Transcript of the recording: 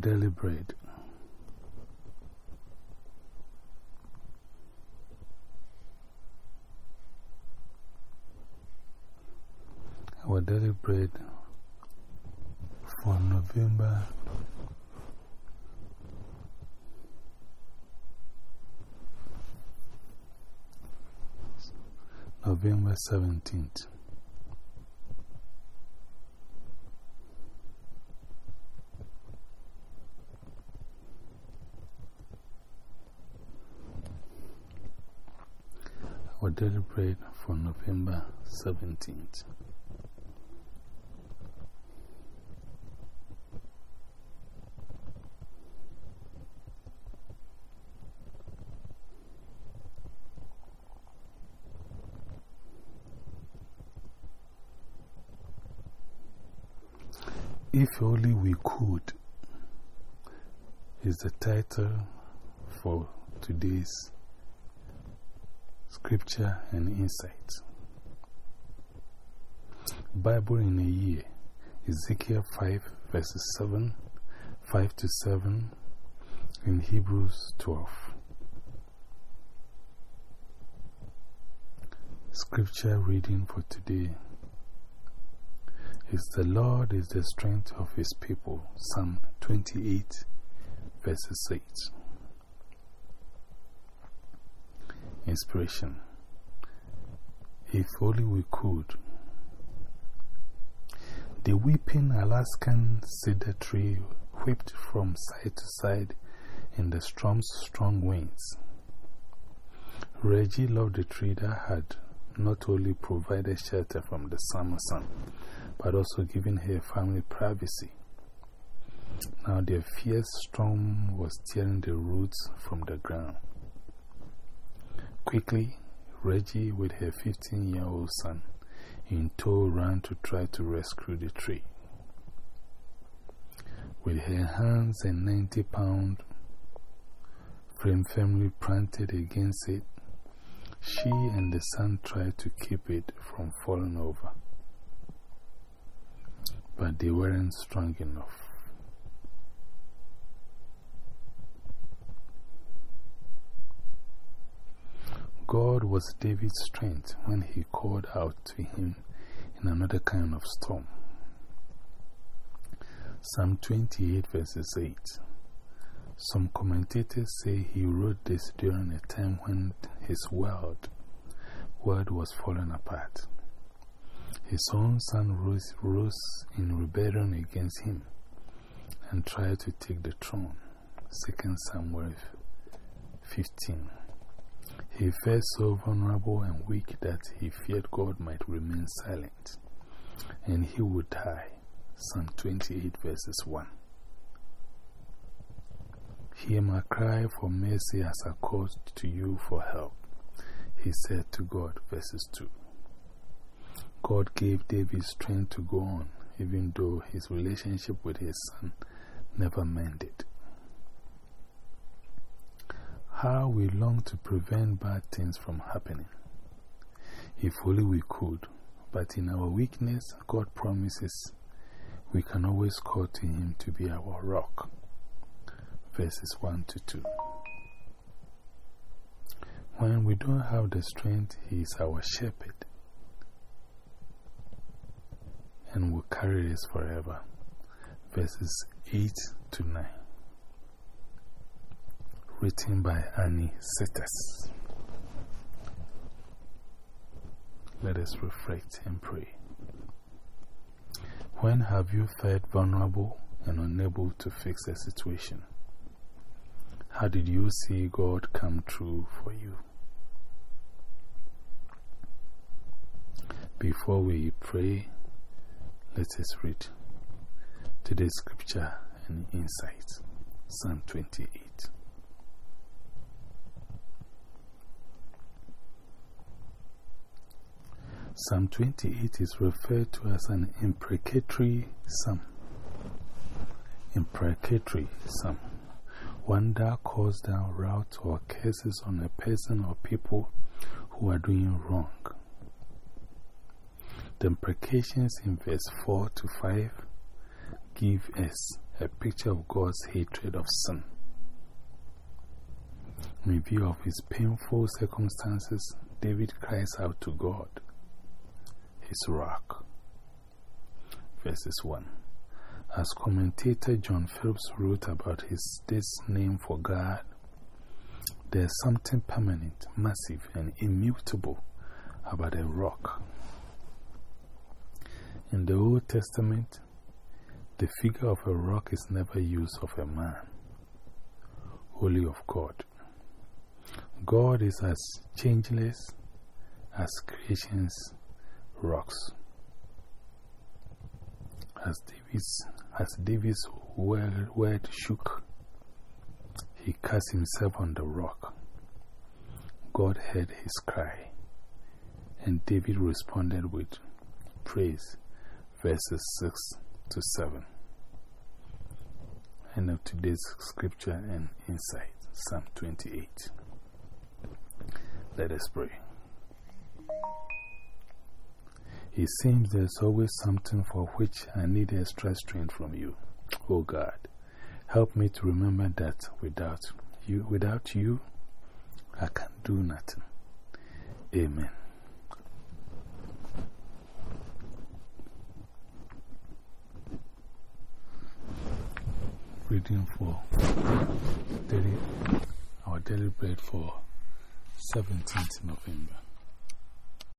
daily bread. Our daily bread for November November 17th. Our daily bread for November 17th. If only we could is the title for today's scripture and insight. Bible in a year, Ezekiel 5 verses 7, 5 to 7, in Hebrews 12. Scripture reading for today is the Lord is the strength of his people. Psalm 28, verses 8. Inspiration. If only we could. The weeping Alaskan cedar tree whipped from side to side in the storm's strong winds. Reggie loved the tree that had not only provided shelter from the summer sun, but also given her family privacy. Now the fierce storm was tearing the roots from the ground. Quickly, Reggie, with her 15 year old son in tow, ran to try to rescue the tree. With her hands and 90 pound frame firmly planted against it, she and the son tried to keep it from falling over but they weren't strong enough. God was David's strength when he called out to him in another kind of storm. Psalm 28 verses 8. Some commentators say he wrote this during a time when his world, world was falling apart. His own son rose, rose in rebellion against him and tried to take the throne. 2 Samuel 15. He felt so vulnerable and weak that he feared God might remain silent and he would die. Psalm 28 verses 1. Hear my cry for mercy as I called to you for help, he said to God. Verses 2. God gave David strength to go on, even though his relationship with his son never mended. How we long to prevent bad things from happening. If only we could, but in our weakness, God promises we can always call to Him to be our rock. Verses 1 to 2. When we don't have the strength, He is our shepherd and will carry us forever. Verses 8 to 9. Written by Annie Cetas. Let us reflect and pray. When have you felt vulnerable and unable to fix a situation? How did you see God come true for you? Before we pray, let us read today's scripture and insight Psalm 28. Psalm 28 is referred to as an imprecatory psalm. Imprecatory psalm. One that calls down wrath or curses on a person or people who are doing wrong. The imprecations in verse 4 to 5 give us a picture of God's hatred of sin. In view of his painful circumstances, David cries out to God, his rock. Verses 1. As commentator John Phillips wrote about his, this name for God, there's something permanent, massive, and immutable about a rock. In the Old Testament, the figure of a rock is never used of a man, only of God. God is as changeless as creation's rocks. As David's, as David's word, word shook, he cast himself on the rock. God heard his cry, and David responded with praise. Verses 6 to 7. End of today's scripture and insight Psalm 28. Let us pray. It seems there's always something for which I need extra strength from you. Oh God, help me to remember that without you, without you, I can do nothing. Amen. Reading for daily, our daily bread for 17th November.